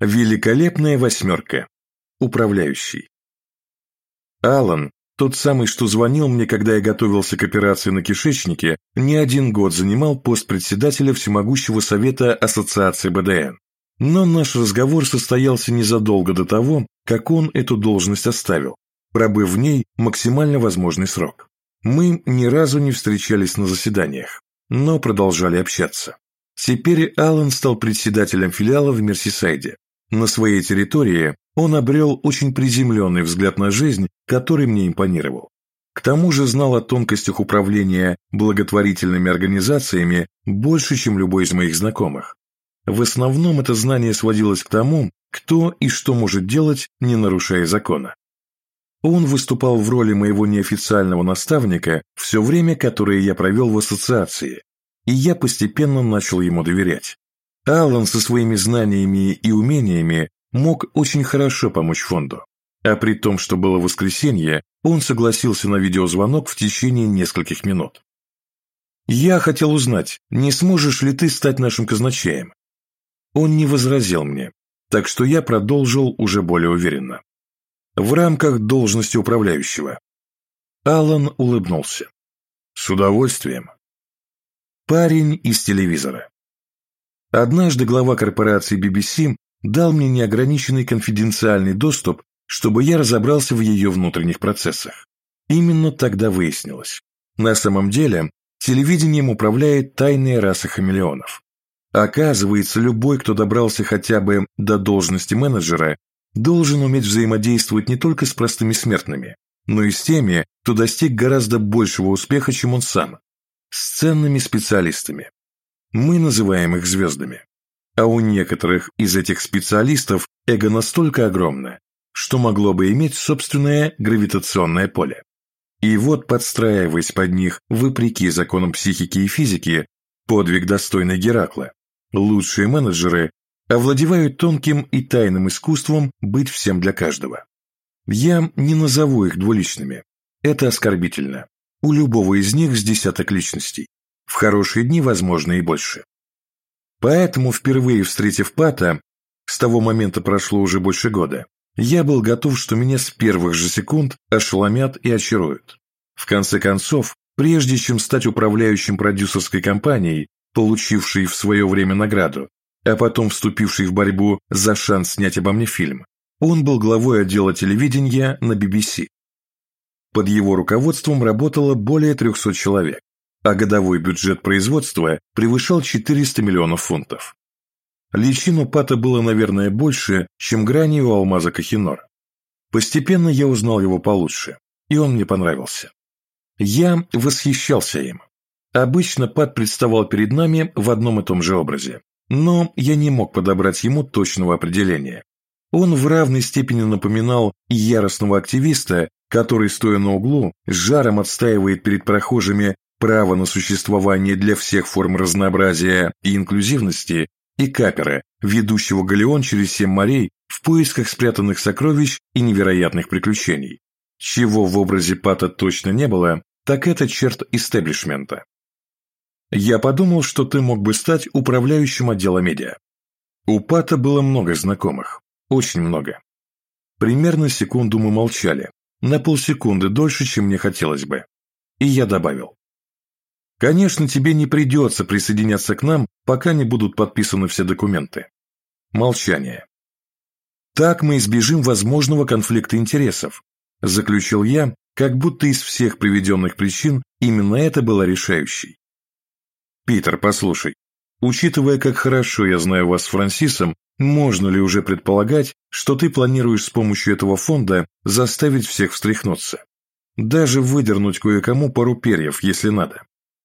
Великолепная восьмерка. Управляющий. Алан, тот самый, что звонил мне, когда я готовился к операции на кишечнике, не один год занимал пост председателя Всемогущего Совета Ассоциации БДН. Но наш разговор состоялся незадолго до того, как он эту должность оставил, пробыв в ней максимально возможный срок. Мы ни разу не встречались на заседаниях, но продолжали общаться. Теперь Алан стал председателем филиала в Мерсисайде, на своей территории он обрел очень приземленный взгляд на жизнь, который мне импонировал. К тому же знал о тонкостях управления благотворительными организациями больше, чем любой из моих знакомых. В основном это знание сводилось к тому, кто и что может делать, не нарушая закона. Он выступал в роли моего неофициального наставника все время, которое я провел в ассоциации, и я постепенно начал ему доверять. Аллан со своими знаниями и умениями мог очень хорошо помочь фонду. А при том, что было воскресенье, он согласился на видеозвонок в течение нескольких минут. «Я хотел узнать, не сможешь ли ты стать нашим казначеем?» Он не возразил мне, так что я продолжил уже более уверенно. В рамках должности управляющего. Алан улыбнулся. «С удовольствием». Парень из телевизора. Однажды глава корпорации BBC дал мне неограниченный конфиденциальный доступ, чтобы я разобрался в ее внутренних процессах. Именно тогда выяснилось. На самом деле, телевидением управляет тайная раса хамелеонов. Оказывается, любой, кто добрался хотя бы до должности менеджера, должен уметь взаимодействовать не только с простыми смертными, но и с теми, кто достиг гораздо большего успеха, чем он сам, с ценными специалистами. Мы называем их звездами. А у некоторых из этих специалистов эго настолько огромное, что могло бы иметь собственное гравитационное поле. И вот, подстраиваясь под них, вопреки законам психики и физики, подвиг достойный Геракла, лучшие менеджеры овладевают тонким и тайным искусством быть всем для каждого. Я не назову их двуличными. Это оскорбительно. У любого из них с десяток личностей. В хорошие дни, возможно, и больше. Поэтому, впервые встретив Пата, с того момента прошло уже больше года, я был готов, что меня с первых же секунд ошеломят и очаруют. В конце концов, прежде чем стать управляющим продюсерской компанией, получившей в свое время награду, а потом вступивший в борьбу за шанс снять обо мне фильм, он был главой отдела телевидения на BBC. Под его руководством работало более 300 человек а годовой бюджет производства превышал 400 миллионов фунтов. Личин у Пата было, наверное, больше, чем грани у алмаза Кахинор. Постепенно я узнал его получше, и он мне понравился. Я восхищался им. Обычно Пат представал перед нами в одном и том же образе, но я не мог подобрать ему точного определения. Он в равной степени напоминал яростного активиста, который, стоя на углу, с жаром отстаивает перед прохожими право на существование для всех форм разнообразия и инклюзивности, и капера, ведущего галеон через семь морей в поисках спрятанных сокровищ и невероятных приключений. Чего в образе Пата точно не было, так это черт истеблишмента. Я подумал, что ты мог бы стать управляющим отдела медиа. У Пата было много знакомых, очень много. Примерно секунду мы молчали, на полсекунды дольше, чем мне хотелось бы. И я добавил. Конечно, тебе не придется присоединяться к нам, пока не будут подписаны все документы. Молчание. Так мы избежим возможного конфликта интересов, заключил я, как будто из всех приведенных причин именно это было решающей. Питер, послушай, учитывая, как хорошо я знаю вас с Франсисом, можно ли уже предполагать, что ты планируешь с помощью этого фонда заставить всех встряхнуться? Даже выдернуть кое-кому пару перьев, если надо.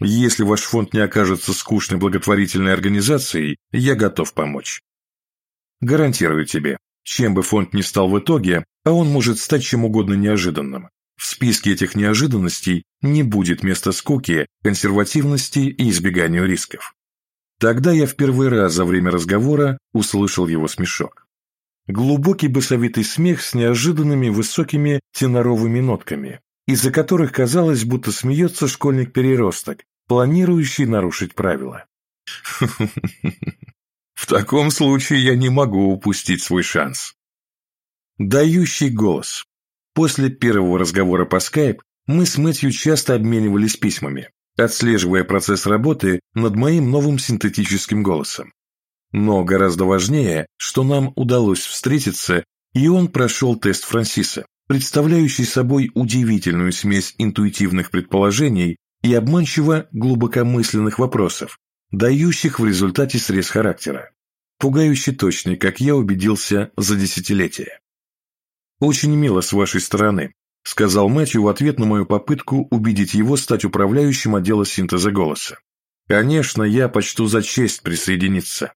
Если ваш фонд не окажется скучной благотворительной организацией, я готов помочь. Гарантирую тебе, чем бы фонд ни стал в итоге, а он может стать чем угодно неожиданным, в списке этих неожиданностей не будет места скуке, консервативности и избеганию рисков. Тогда я в первый раз за время разговора услышал его смешок. Глубокий басовитый смех с неожиданными высокими теноровыми нотками, из-за которых казалось, будто смеется школьник-переросток, планирующий нарушить правила. В таком случае я не могу упустить свой шанс. Дающий голос. После первого разговора по Skype мы с Мэтью часто обменивались письмами, отслеживая процесс работы над моим новым синтетическим голосом. Но гораздо важнее, что нам удалось встретиться, и он прошел тест Франсиса, представляющий собой удивительную смесь интуитивных предположений и обманчиво глубокомысленных вопросов, дающих в результате срез характера. Пугающе точный, как я убедился за десятилетия. «Очень мило с вашей стороны», — сказал Мэтью в ответ на мою попытку убедить его стать управляющим отдела синтеза голоса. «Конечно, я почту за честь присоединиться».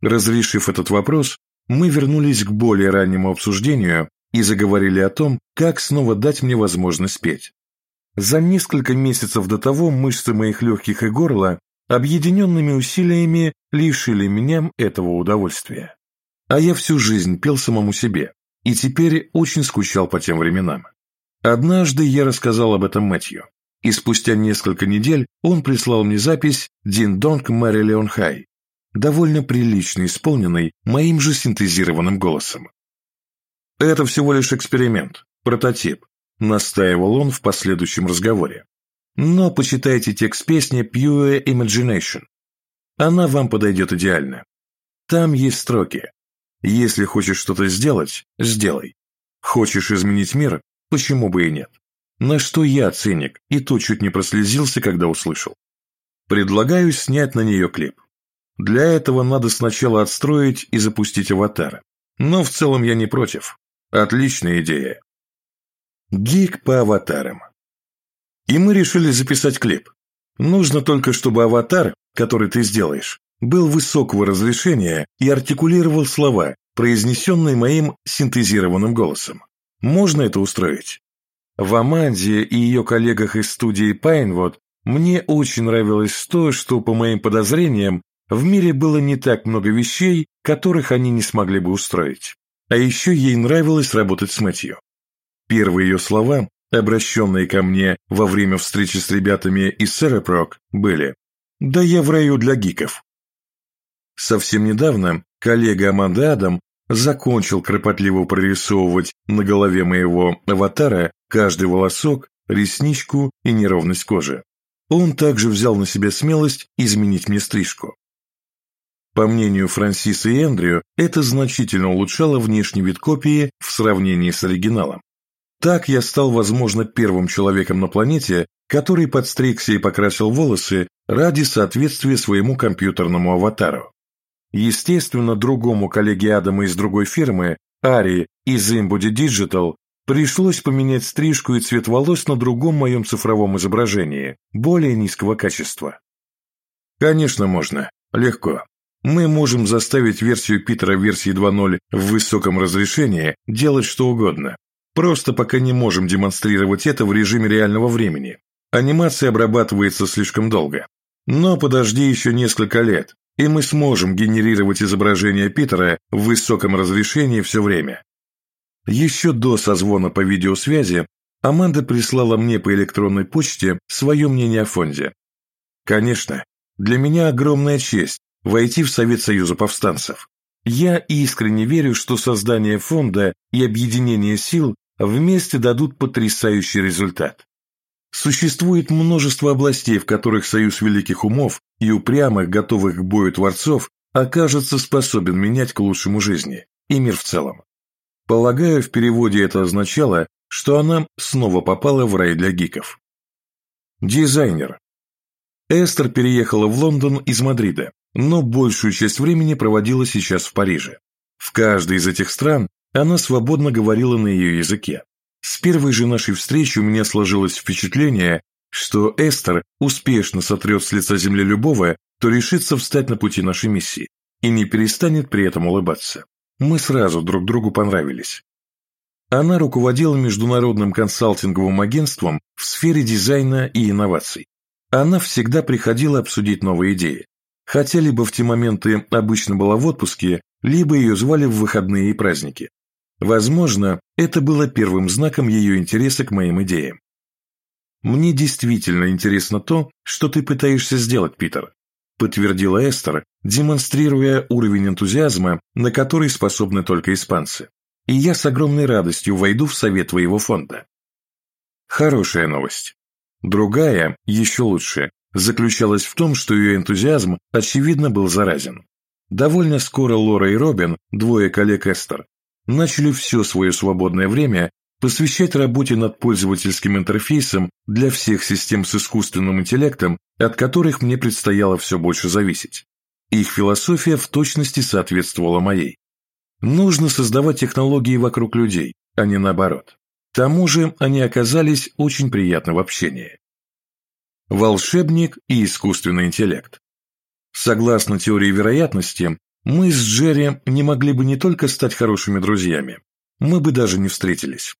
Разрешив этот вопрос, мы вернулись к более раннему обсуждению и заговорили о том, как снова дать мне возможность петь. За несколько месяцев до того мышцы моих легких и горла объединенными усилиями лишили меня этого удовольствия. А я всю жизнь пел самому себе, и теперь очень скучал по тем временам. Однажды я рассказал об этом Мэтью, и спустя несколько недель он прислал мне запись «Дин Донг Мэри Леон Хай», довольно прилично исполненный моим же синтезированным голосом. «Это всего лишь эксперимент, прототип», настаивал он в последующем разговоре. «Но почитайте текст песни Pure Imagination. Она вам подойдет идеально. Там есть строки. Если хочешь что-то сделать, сделай. Хочешь изменить мир, почему бы и нет. На что я циник, и то чуть не прослезился, когда услышал. Предлагаю снять на нее клип. Для этого надо сначала отстроить и запустить аватар. Но в целом я не против. Отличная идея. Гик по аватарам. И мы решили записать клип. Нужно только, чтобы аватар, который ты сделаешь, был высокого разрешения и артикулировал слова, произнесенные моим синтезированным голосом. Можно это устроить? В Аманде и ее коллегах из студии Пайнвуд мне очень нравилось то, что, по моим подозрениям, в мире было не так много вещей, которых они не смогли бы устроить. А еще ей нравилось работать с Мэтью. Первые ее слова, обращенные ко мне во время встречи с ребятами из Серепрок, были «Да я в раю для гиков». Совсем недавно коллега Аманда Адам закончил кропотливо прорисовывать на голове моего аватара каждый волосок, ресничку и неровность кожи. Он также взял на себя смелость изменить мне стрижку. По мнению Франсиса и Эндрю, это значительно улучшало внешний вид копии в сравнении с оригиналом. Так я стал, возможно, первым человеком на планете, который подстригся и покрасил волосы ради соответствия своему компьютерному аватару. Естественно, другому коллеге Адама из другой фирмы, Ари из Imbody Digital, пришлось поменять стрижку и цвет волос на другом моем цифровом изображении, более низкого качества. Конечно, можно. Легко. Мы можем заставить версию Питера версии 2.0 в высоком разрешении делать что угодно. Просто пока не можем демонстрировать это в режиме реального времени. Анимация обрабатывается слишком долго. Но подожди еще несколько лет, и мы сможем генерировать изображение Питера в высоком разрешении все время. Еще до созвона по видеосвязи Аманда прислала мне по электронной почте свое мнение о фонде. Конечно, для меня огромная честь войти в Совет Союза повстанцев. Я искренне верю, что создание фонда и объединение сил вместе дадут потрясающий результат. Существует множество областей, в которых союз великих умов и упрямых, готовых к бою творцов, окажется способен менять к лучшему жизни и мир в целом. Полагаю, в переводе это означало, что она снова попала в рай для гиков. Дизайнер. Эстер переехала в Лондон из Мадрида, но большую часть времени проводила сейчас в Париже. В каждой из этих стран она свободно говорила на ее языке. С первой же нашей встречи у меня сложилось впечатление, что Эстер успешно сотрет с лица земли любого, кто решится встать на пути нашей миссии, и не перестанет при этом улыбаться. Мы сразу друг другу понравились. Она руководила международным консалтинговым агентством в сфере дизайна и инноваций. Она всегда приходила обсудить новые идеи. Хотя либо в те моменты обычно была в отпуске, либо ее звали в выходные и праздники. Возможно, это было первым знаком ее интереса к моим идеям. Мне действительно интересно то, что ты пытаешься сделать, Питер. подтвердила Эстер, демонстрируя уровень энтузиазма, на который способны только испанцы. «И я с огромной радостью войду в совет твоего фонда». Хорошая новость. Другая, еще лучше, заключалась в том, что ее энтузиазм, очевидно, был заразен. Довольно скоро Лора и Робин, двое коллег Эстер, начали все свое свободное время посвящать работе над пользовательским интерфейсом для всех систем с искусственным интеллектом, от которых мне предстояло все больше зависеть. Их философия в точности соответствовала моей. Нужно создавать технологии вокруг людей, а не наоборот. К тому же они оказались очень приятны в общении. Волшебник и искусственный интеллект. Согласно теории вероятности, мы с Джерри не могли бы не только стать хорошими друзьями, мы бы даже не встретились.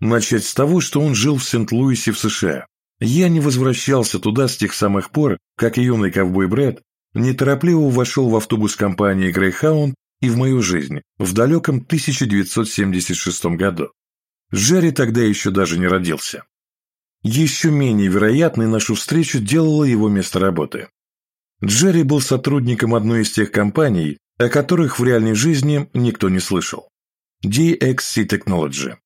Начать с того, что он жил в Сент-Луисе в США. Я не возвращался туда с тех самых пор, как юный ковбой Брэд неторопливо вошел в автобус компании Greyhound и в мою жизнь в далеком 1976 году. Джерри тогда еще даже не родился. Еще менее вероятной нашу встречу делало его место работы. Джерри был сотрудником одной из тех компаний, о которых в реальной жизни никто не слышал. DXC Technology.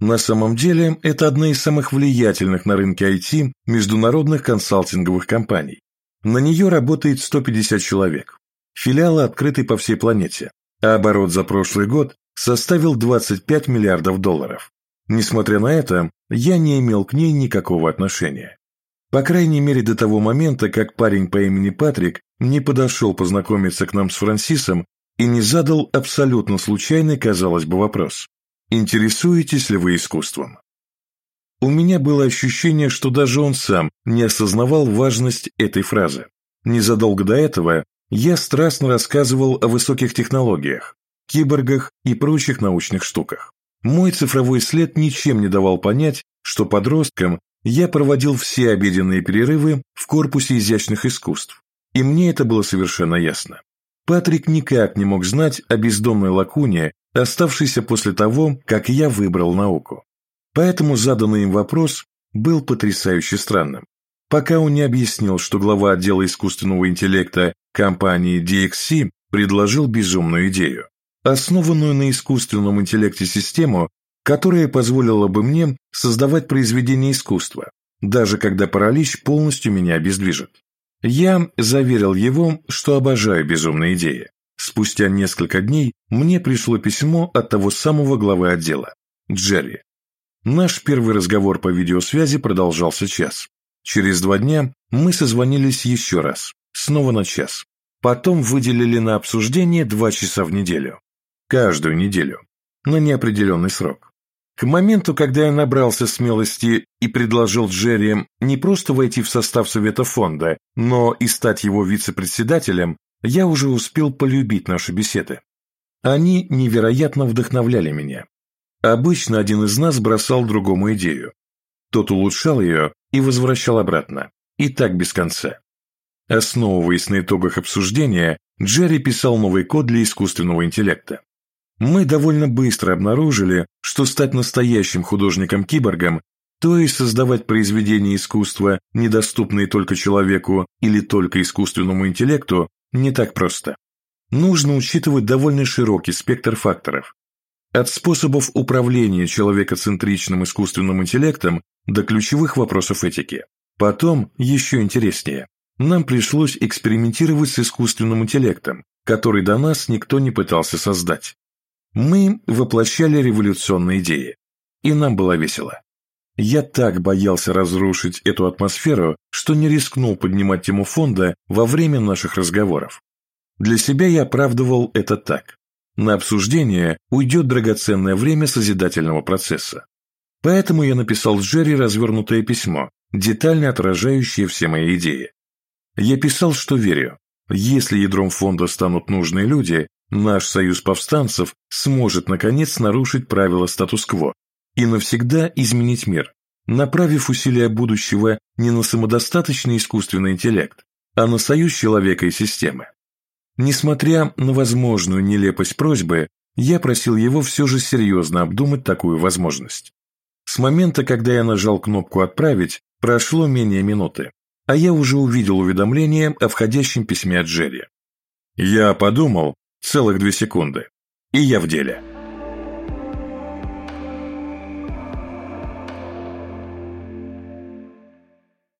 На самом деле, это одна из самых влиятельных на рынке IT международных консалтинговых компаний. На нее работает 150 человек. Филиалы открыты по всей планете, а оборот за прошлый год составил 25 миллиардов долларов. Несмотря на это, я не имел к ней никакого отношения. По крайней мере до того момента, как парень по имени Патрик не подошел познакомиться к нам с Франсисом и не задал абсолютно случайный, казалось бы, вопрос. Интересуетесь ли вы искусством? У меня было ощущение, что даже он сам не осознавал важность этой фразы. Незадолго до этого я страстно рассказывал о высоких технологиях, киборгах и прочих научных штуках. Мой цифровой след ничем не давал понять, что подросткам я проводил все обеденные перерывы в корпусе изящных искусств, и мне это было совершенно ясно. Патрик никак не мог знать о бездомной лакуне, оставшейся после того, как я выбрал науку. Поэтому заданный им вопрос был потрясающе странным. Пока он не объяснил, что глава отдела искусственного интеллекта компании DXC предложил безумную идею, основанную на искусственном интеллекте систему, которая позволила бы мне создавать произведения искусства, даже когда паралич полностью меня обездвижит. Я заверил его, что обожаю безумные идеи. Спустя несколько дней мне пришло письмо от того самого главы отдела, Джерри. Наш первый разговор по видеосвязи продолжался час. Через два дня мы созвонились еще раз, снова на час. Потом выделили на обсуждение два часа в неделю. Каждую неделю. На неопределенный срок. К моменту, когда я набрался смелости и предложил Джерри не просто войти в состав Совета фонда, но и стать его вице-председателем, я уже успел полюбить наши беседы. Они невероятно вдохновляли меня. Обычно один из нас бросал другому идею. Тот улучшал ее и возвращал обратно. И так без конца. Основываясь на итогах обсуждения, Джерри писал новый код для искусственного интеллекта. Мы довольно быстро обнаружили, что стать настоящим художником-киборгом, то есть создавать произведения искусства, недоступные только человеку или только искусственному интеллекту, не так просто. Нужно учитывать довольно широкий спектр факторов. От способов управления человекоцентричным искусственным интеллектом до ключевых вопросов этики. Потом, еще интереснее, нам пришлось экспериментировать с искусственным интеллектом, который до нас никто не пытался создать. Мы воплощали революционные идеи, и нам было весело. Я так боялся разрушить эту атмосферу, что не рискнул поднимать тему фонда во время наших разговоров. Для себя я оправдывал это так. На обсуждение уйдет драгоценное время созидательного процесса. Поэтому я написал Джерри развернутое письмо, детально отражающее все мои идеи. Я писал, что верю, если ядром фонда станут нужные люди, Наш союз повстанцев сможет, наконец, нарушить правила статус-кво и навсегда изменить мир, направив усилия будущего не на самодостаточный искусственный интеллект, а на союз человека и системы. Несмотря на возможную нелепость просьбы, я просил его все же серьезно обдумать такую возможность. С момента, когда я нажал кнопку «Отправить», прошло менее минуты. а я уже увидел уведомление о входящем письме от Джерри. Я подумал целых две секунды, и я в деле.